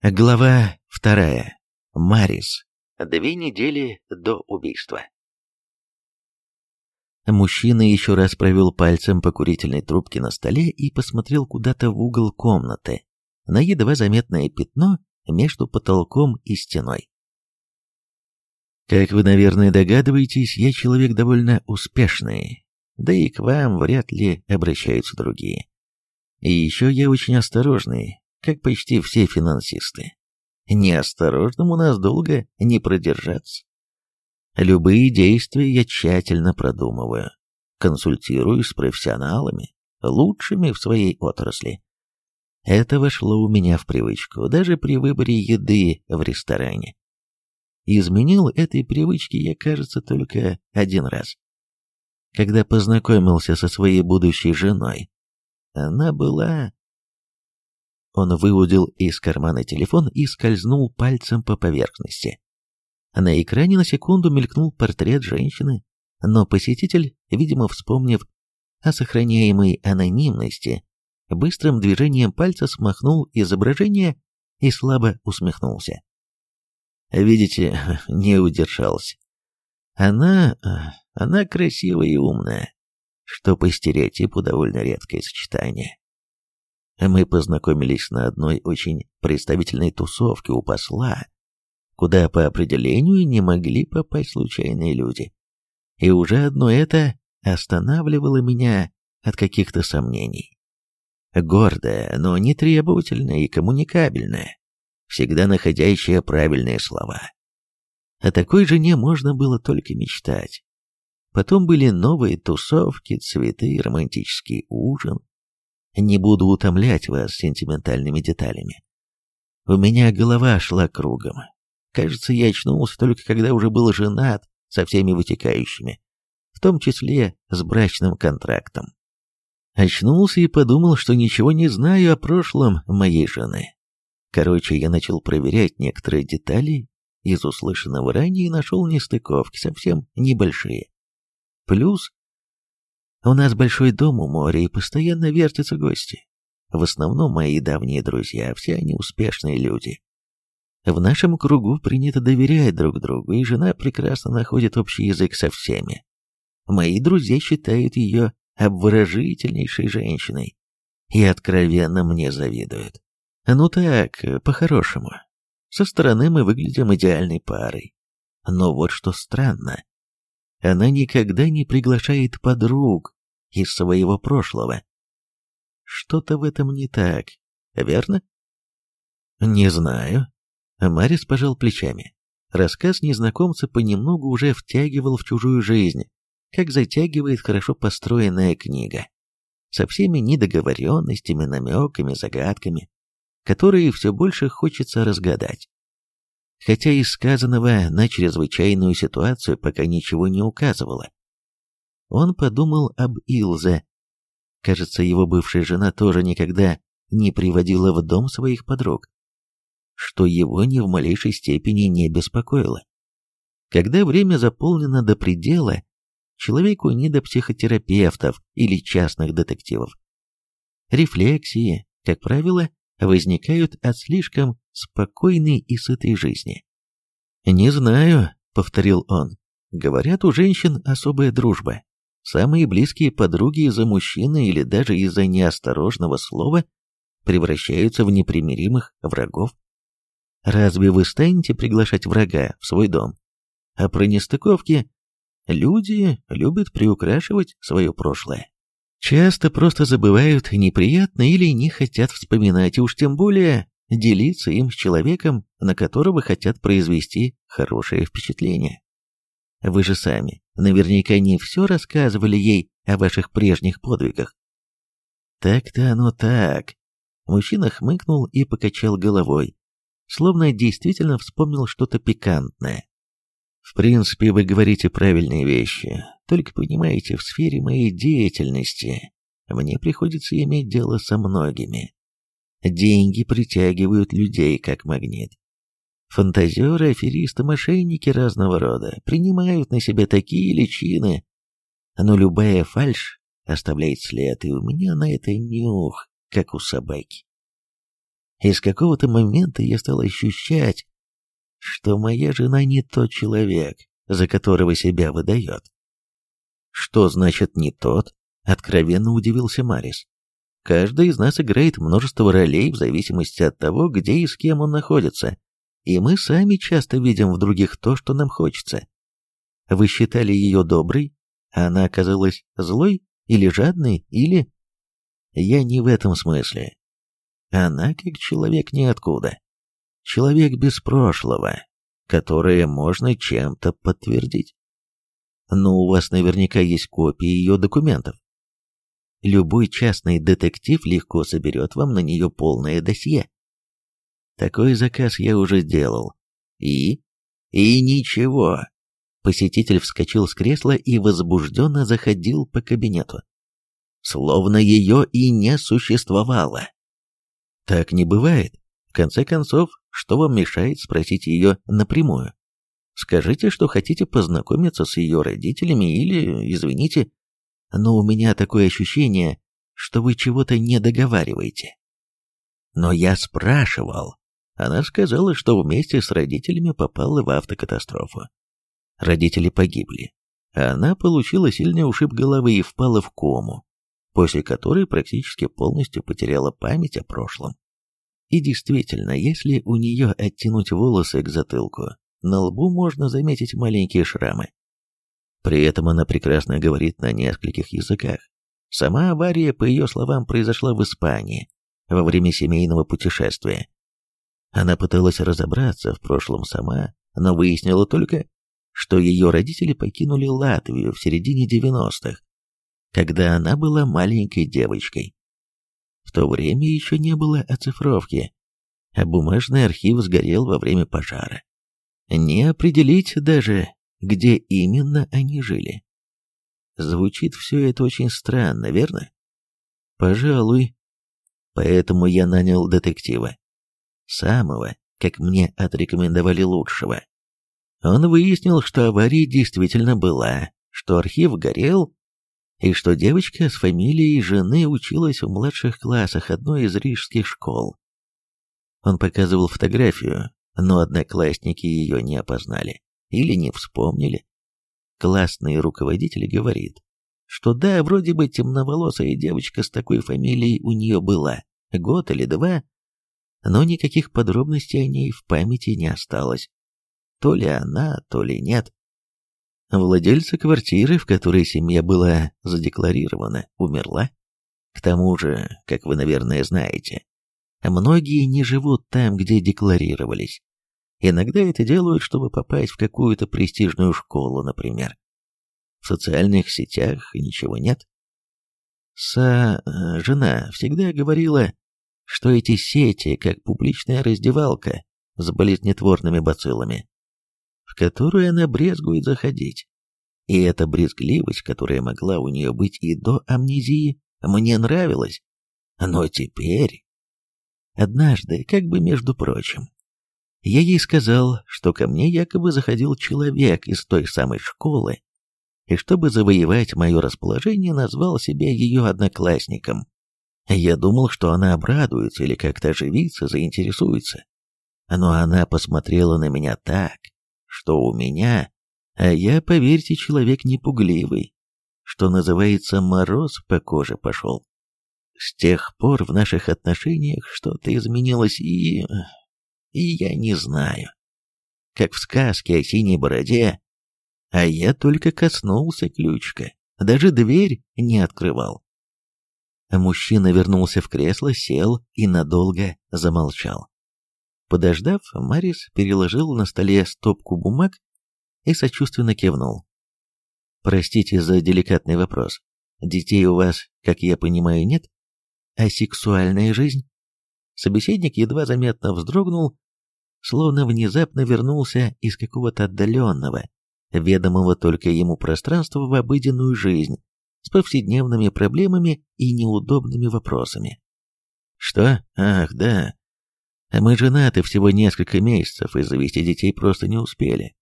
Глава вторая. Марис. Две недели до убийства. Мужчина еще раз провел пальцем по курительной трубке на столе и посмотрел куда-то в угол комнаты, на едва заметное пятно между потолком и стеной. Как вы, наверное, догадываетесь, я человек довольно успешный, да и к вам вряд ли обращаются другие. И еще я очень осторожный, как почти все финансисты. Неосторожным у нас долго не продержаться. Любые действия я тщательно продумываю, консультируюсь с профессионалами, лучшими в своей отрасли. Это вошло у меня в привычку, даже при выборе еды в ресторане. Изменил этой привычке я, кажется, только один раз. Когда познакомился со своей будущей женой, она была он выудил из кармана телефон и скользнул пальцем по поверхности. На экране на секунду мелькнул портрет женщины, но посетитель, видимо, вспомнив о сохраняемой анонимности, быстрым движением пальца смахнул изображение и слабо усмехнулся. Видите, не удержался. Она... Э, она красивая и умная, что по стереотипу довольно редкое сочетание. А мы познакомились на одной очень представительной тусовке у посла, куда по определению не могли попасть случайные люди. И уже одно это останавливало меня от каких-то сомнений. Гордая, но не требовательная и коммуникабельная, всегда находящая правильные слова. О такой жене можно было только мечтать. Потом были новые тусовки, цветы, романтический ужин. Не буду утомлять вас сентиментальными деталями. У меня голова шла кругом. Кажется, я очнулся только когда уже был женат со всеми вытекающими, в том числе с брачным контрактом. Очнулся и подумал, что ничего не знаю о прошлом моей жены. Короче, я начал проверять некоторые детали из услышанного ранее и нашел нестыковки, совсем небольшие. Плюс у нас большой дом у моря, и постоянно вертятся гости. В основном мои давние друзья, все они успешные люди. В нашем кругу принято доверять друг другу, и жена прекрасно находит общий язык со всеми. Мои друзья считают ее обворожительнейшей женщиной и откровенно мне завидуют. Ну так, по-хорошему. Со стороны мы выглядим идеальной парой. Но вот что странно. Она никогда не приглашает подруг из своего прошлого. Что-то в этом не так, верно? Не знаю. Марис пожал плечами. Рассказ незнакомца понемногу уже втягивал в чужую жизнь, как затягивает хорошо построенная книга. Со всеми недоговоренностями, намеками, загадками, которые все больше хочется разгадать. Хотя из сказанного на чрезвычайную ситуацию пока ничего не указывало он подумал об Илзе. Кажется, его бывшая жена тоже никогда не приводила в дом своих подруг, что его ни в малейшей степени не беспокоило. Когда время заполнено до предела, человеку не до психотерапевтов или частных детективов. Рефлексии, как правило, возникают от слишком спокойной и сытой жизни. «Не знаю», — повторил он, — «говорят, у женщин особая дружба. Самые близкие подруги из-за мужчины или даже из-за неосторожного слова превращаются в непримиримых врагов. Разве вы станете приглашать врага в свой дом? А про нестыковки люди любят приукрашивать свое прошлое. Часто просто забывают неприятно или не хотят вспоминать, и уж тем более делиться им с человеком, на которого хотят произвести хорошее впечатление. Вы же сами наверняка не все рассказывали ей о ваших прежних подвигах. Так-то оно так. Мужчина хмыкнул и покачал головой, словно действительно вспомнил что-то пикантное. В принципе, вы говорите правильные вещи, только понимаете, в сфере моей деятельности мне приходится иметь дело со многими. Деньги притягивают людей как магнит. Фантазеры, аферисты, мошенники разного рода принимают на себя такие личины, но любая фальшь оставляет след, и у меня на это нюх, как у собаки. И с какого-то момента я стал ощущать, что моя жена не тот человек, за которого себя выдает. Что значит «не тот»? — откровенно удивился Марис. Каждый из нас играет множество ролей в зависимости от того, где и с кем он находится и мы сами часто видим в других то, что нам хочется. Вы считали ее доброй, а она оказалась злой или жадной, или... Я не в этом смысле. Она как человек ниоткуда. Человек без прошлого, которое можно чем-то подтвердить. Но у вас наверняка есть копии ее документов. Любой частный детектив легко соберет вам на нее полное досье. Такой заказ я уже делал. И? И ничего. Посетитель вскочил с кресла и возбужденно заходил по кабинету. Словно ее и не существовало. Так не бывает. В конце концов, что вам мешает спросить ее напрямую? Скажите, что хотите познакомиться с ее родителями или, извините, но у меня такое ощущение, что вы чего-то не договариваете. Но я спрашивал, она сказала, что вместе с родителями попала в автокатастрофу. Родители погибли. Она получила сильный ушиб головы и впала в кому, после которой практически полностью потеряла память о прошлом. И действительно, если у нее оттянуть волосы к затылку, на лбу можно заметить маленькие шрамы. При этом она прекрасно говорит на нескольких языках. Сама авария, по ее словам, произошла в Испании во время семейного путешествия. Она пыталась разобраться в прошлом сама, но выяснила только, что ее родители покинули Латвию в середине 90-х, когда она была маленькой девочкой. В то время еще не было оцифровки, а бумажный архив сгорел во время пожара. Не определить даже, где именно они жили. Звучит все это очень странно, верно? Пожалуй. Поэтому я нанял детектива самого, как мне отрекомендовали лучшего. Он выяснил, что авария действительно была, что архив горел, и что девочка с фамилией жены училась в младших классах одной из рижских школ. Он показывал фотографию, но одноклассники ее не опознали или не вспомнили. Классный руководитель говорит, что да, вроде бы темноволосая девочка с такой фамилией у нее была, год или два, но никаких подробностей о ней в памяти не осталось. То ли она, то ли нет. Владельца квартиры, в которой семья была задекларирована, умерла. К тому же, как вы, наверное, знаете, многие не живут там, где декларировались. Иногда это делают, чтобы попасть в какую-то престижную школу, например. В социальных сетях ничего нет. Са, э, жена, всегда говорила, что эти сети, как публичная раздевалка с болезнетворными бациллами, в которую она брезгует заходить. И эта брезгливость, которая могла у нее быть и до амнезии, мне нравилась. Но теперь... Однажды, как бы между прочим, я ей сказал, что ко мне якобы заходил человек из той самой школы, и чтобы завоевать мое расположение, назвал себя ее одноклассником. Я думал, что она обрадуется или как-то оживится, заинтересуется. Но она посмотрела на меня так, что у меня, а я, поверьте, человек непугливый, что называется, мороз по коже пошел. С тех пор в наших отношениях что-то изменилось, и... и я не знаю. Как в сказке о синей бороде, а я только коснулся ключка, даже дверь не открывал. Мужчина вернулся в кресло, сел и надолго замолчал. Подождав, Марис переложил на столе стопку бумаг и сочувственно кивнул. «Простите за деликатный вопрос. Детей у вас, как я понимаю, нет? А сексуальная жизнь?» Собеседник едва заметно вздрогнул, словно внезапно вернулся из какого-то отдаленного, ведомого только ему пространства в обыденную жизнь, с повседневными проблемами и неудобными вопросами. Что? Ах, да. А мы женаты всего несколько месяцев и завести детей просто не успели.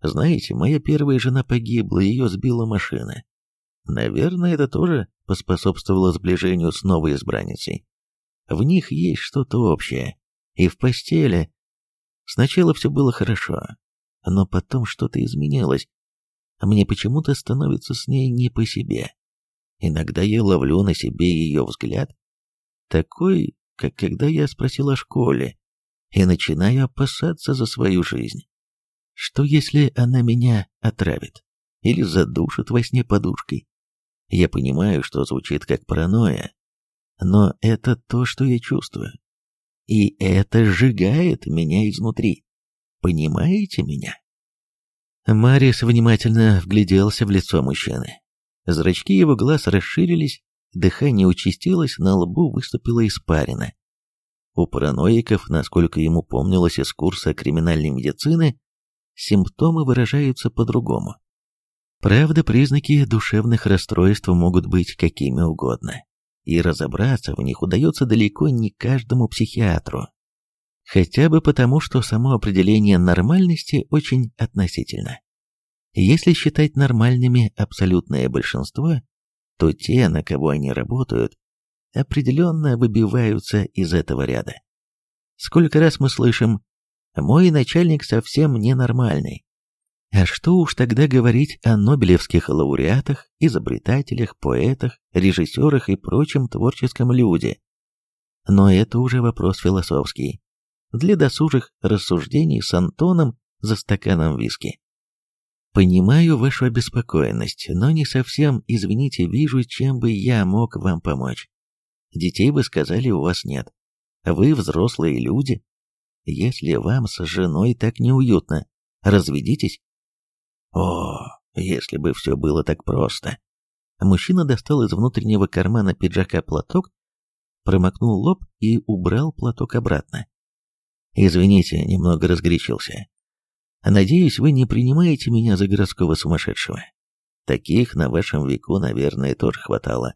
Знаете, моя первая жена погибла, ее сбила машина. Наверное, это тоже поспособствовало сближению с новой избранницей. В них есть что-то общее. И в постели. Сначала все было хорошо, но потом что-то изменилось. Мне почему-то становится с ней не по себе. Иногда я ловлю на себе ее взгляд, такой, как когда я спросил о школе, и начинаю опасаться за свою жизнь. Что если она меня отравит или задушит во сне подушкой? Я понимаю, что звучит как паранойя, но это то, что я чувствую. И это сжигает меня изнутри. Понимаете меня? Марис внимательно вгляделся в лицо мужчины. Зрачки его глаз расширились, дыхание участилось, на лбу выступила испарина. У параноиков, насколько ему помнилось из курса криминальной медицины, симптомы выражаются по-другому. Правда, признаки душевных расстройств могут быть какими угодно, и разобраться в них удается далеко не каждому психиатру. Хотя бы потому, что само определение нормальности очень относительно. Если считать нормальными абсолютное большинство, то те, на кого они работают, определенно выбиваются из этого ряда. Сколько раз мы слышим «мой начальник совсем ненормальный». А что уж тогда говорить о нобелевских лауреатах, изобретателях, поэтах, режиссерах и прочем творческом люде? Но это уже вопрос философский. Для досужих рассуждений с Антоном за стаканом виски. Понимаю вашу обеспокоенность, но не совсем, извините, вижу, чем бы я мог вам помочь. Детей, вы сказали, у вас нет. Вы взрослые люди. Если вам с женой так неуютно, разведитесь. О, если бы все было так просто. Мужчина достал из внутреннего кармана пиджака платок, промокнул лоб и убрал платок обратно. Извините, немного разгорячился. Надеюсь, вы не принимаете меня за городского сумасшедшего. Таких на вашем веку, наверное, тоже хватало.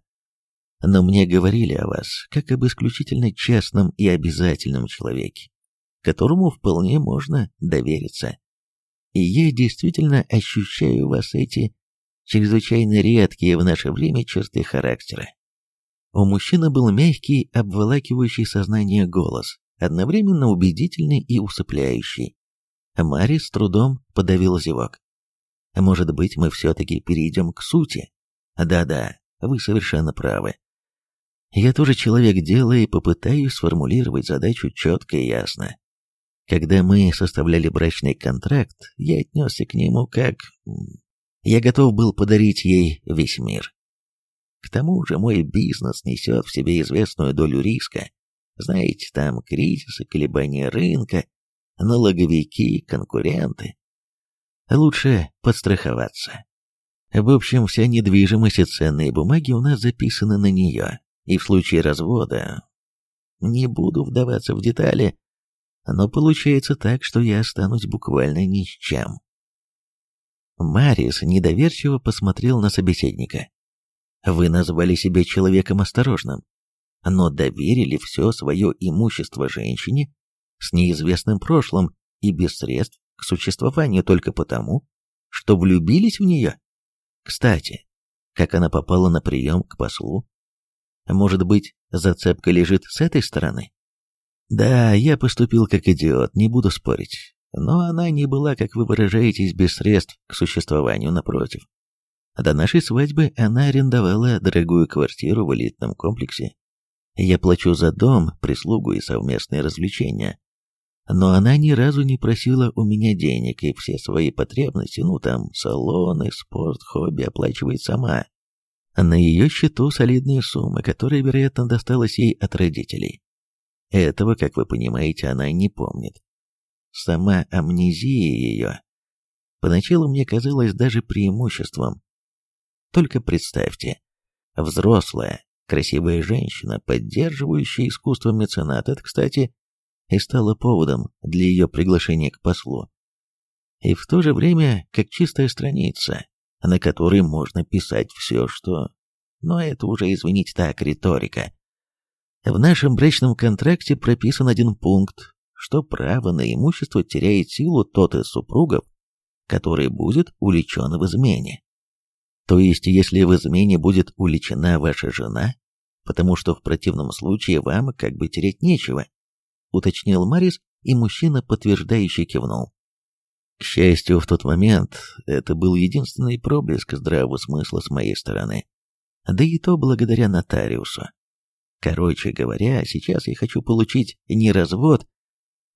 Но мне говорили о вас как об исключительно честном и обязательном человеке, которому вполне можно довериться. И я действительно ощущаю вас эти чрезвычайно редкие в наше время черты характера. У мужчины был мягкий, обволакивающий сознание голос, одновременно убедительный и усыпляющий. Мари с трудом подавил зевок. Может быть, мы все-таки перейдем к сути? Да-да, вы совершенно правы. Я тоже человек дела и попытаюсь сформулировать задачу четко и ясно. Когда мы составляли брачный контракт, я отнесся к нему как... Я готов был подарить ей весь мир. К тому же мой бизнес несет в себе известную долю риска. Знаете, там кризисы, колебания рынка, налоговики, конкуренты. Лучше подстраховаться. В общем, вся недвижимость и ценные бумаги у нас записаны на нее, и в случае развода... Не буду вдаваться в детали, но получается так, что я останусь буквально ни с чем. Марис недоверчиво посмотрел на собеседника. «Вы назвали себя человеком осторожным, но доверили все свое имущество женщине, с неизвестным прошлым и без средств к существованию только потому, что влюбились в нее? Кстати, как она попала на прием к послу? Может быть, зацепка лежит с этой стороны? Да, я поступил как идиот, не буду спорить. Но она не была, как вы выражаетесь, без средств к существованию, напротив. До нашей свадьбы она арендовала дорогую квартиру в элитном комплексе. Я плачу за дом, прислугу и совместные развлечения но она ни разу не просила у меня денег, и все свои потребности, ну там, салоны, спорт, хобби оплачивает сама. На ее счету солидные суммы, которые, вероятно, досталось ей от родителей. Этого, как вы понимаете, она не помнит. Сама амнезия ее. Поначалу мне казалось даже преимуществом. Только представьте, взрослая, красивая женщина, поддерживающая искусство мецената, это, кстати, и стало поводом для ее приглашения к послу. И в то же время, как чистая страница, на которой можно писать все, что... Но это уже, извините, так, риторика. В нашем брачном контракте прописан один пункт, что право на имущество теряет силу тот из супругов, который будет уличен в измене. То есть, если в измене будет уличена ваша жена, потому что в противном случае вам как бы терять нечего, уточнил Марис, и мужчина, подтверждающий, кивнул. К счастью, в тот момент это был единственный проблеск здравого смысла с моей стороны. Да и то благодаря нотариусу. Короче говоря, сейчас я хочу получить не развод,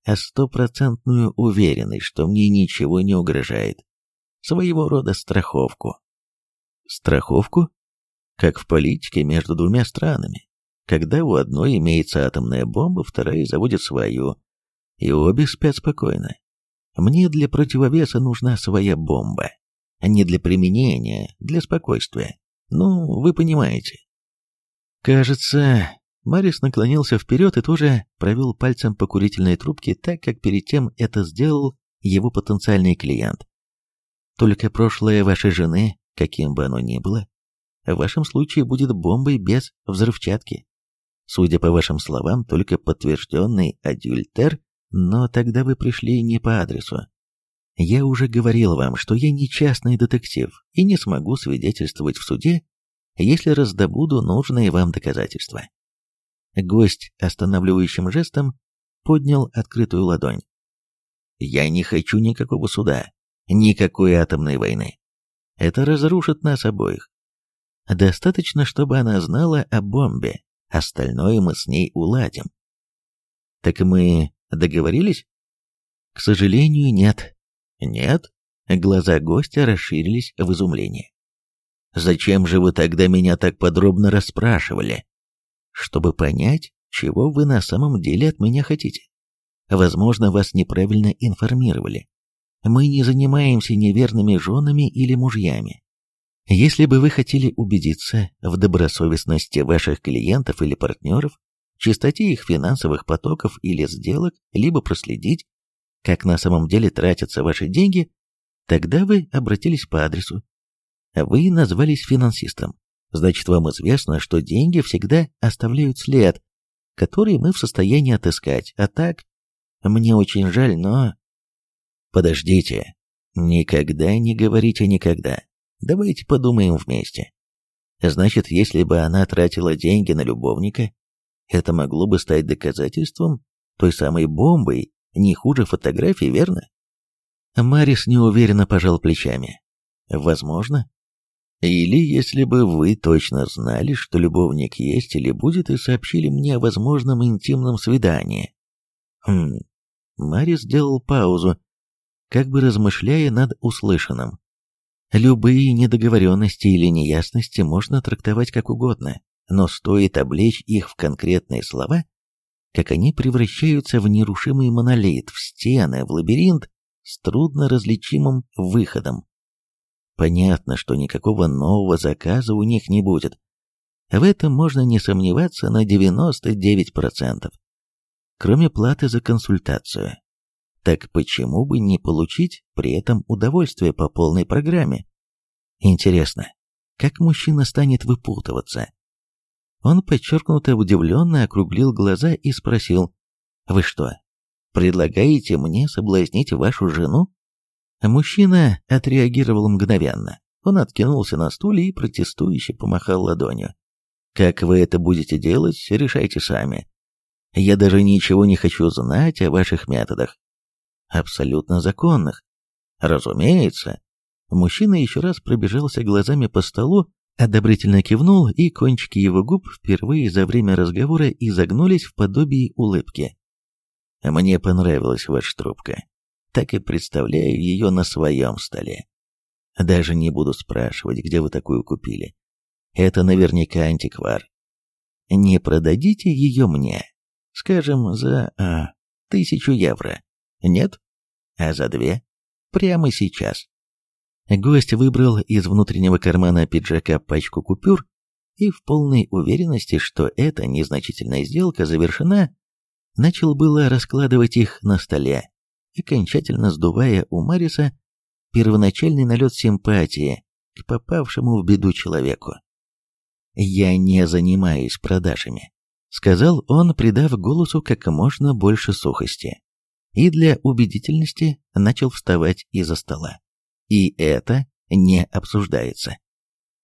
а стопроцентную уверенность, что мне ничего не угрожает. Своего рода страховку. Страховку? Как в политике между двумя странами когда у одной имеется атомная бомба, вторая заводит свою, и обе спят спокойно. Мне для противовеса нужна своя бомба. а Не для применения, для спокойствия. Ну, вы понимаете. Кажется, Марис наклонился вперед и тоже провел пальцем по курительной трубке, так как перед тем это сделал его потенциальный клиент. Только прошлое вашей жены, каким бы оно ни было, в вашем случае будет бомбой без взрывчатки. Судя по вашим словам, только подтвержденный адюльтер, но тогда вы пришли не по адресу. Я уже говорил вам, что я не частный детектив и не смогу свидетельствовать в суде, если раздобуду нужные вам доказательства. Гость останавливающим жестом поднял открытую ладонь. Я не хочу никакого суда, никакой атомной войны. Это разрушит нас обоих. Достаточно, чтобы она знала о бомбе, Остальное мы с ней уладим. Так мы договорились? К сожалению, нет. Нет? Глаза гостя расширились в изумлении. Зачем же вы тогда меня так подробно расспрашивали? Чтобы понять, чего вы на самом деле от меня хотите. Возможно, вас неправильно информировали. Мы не занимаемся неверными женами или мужьями. Если бы вы хотели убедиться в добросовестности ваших клиентов или партнеров, чистоте их финансовых потоков или сделок, либо проследить, как на самом деле тратятся ваши деньги, тогда вы обратились по адресу. Вы назвались финансистом. Значит, вам известно, что деньги всегда оставляют след, который мы в состоянии отыскать. А так, мне очень жаль, но... Подождите. Никогда не говорите никогда. Давайте подумаем вместе. Значит, если бы она тратила деньги на любовника, это могло бы стать доказательством той самой бомбой, не хуже фотографии, верно? Марис неуверенно пожал плечами. Возможно. Или если бы вы точно знали, что любовник есть или будет, и сообщили мне о возможном интимном свидании. Хм. Марис сделал паузу, как бы размышляя над услышанным. Любые недоговоренности или неясности можно трактовать как угодно, но стоит облечь их в конкретные слова, как они превращаются в нерушимый монолит, в стены, в лабиринт с трудноразличимым выходом. Понятно, что никакого нового заказа у них не будет. В этом можно не сомневаться на 99%. Кроме платы за консультацию, так почему бы не получить при этом удовольствие по полной программе? Интересно, как мужчина станет выпутываться? Он подчеркнуто удивленно округлил глаза и спросил, «Вы что, предлагаете мне соблазнить вашу жену?» Мужчина отреагировал мгновенно. Он откинулся на стуле и протестующе помахал ладонью. «Как вы это будете делать, решайте сами. Я даже ничего не хочу знать о ваших методах абсолютно законных. Разумеется. Мужчина еще раз пробежался глазами по столу, одобрительно кивнул, и кончики его губ впервые за время разговора изогнулись в подобии улыбки. «Мне понравилась ваша трубка. Так и представляю ее на своем столе. Даже не буду спрашивать, где вы такую купили. Это наверняка антиквар. Не продадите ее мне, скажем, за а, тысячу евро. Нет? А за две? Прямо сейчас. Гость выбрал из внутреннего кармана пиджака пачку купюр и в полной уверенности, что эта незначительная сделка завершена, начал было раскладывать их на столе, окончательно сдувая у Мариса первоначальный налет симпатии к попавшему в беду человеку. «Я не занимаюсь продажами», — сказал он, придав голосу как можно больше сухости и для убедительности начал вставать из-за стола. И это не обсуждается.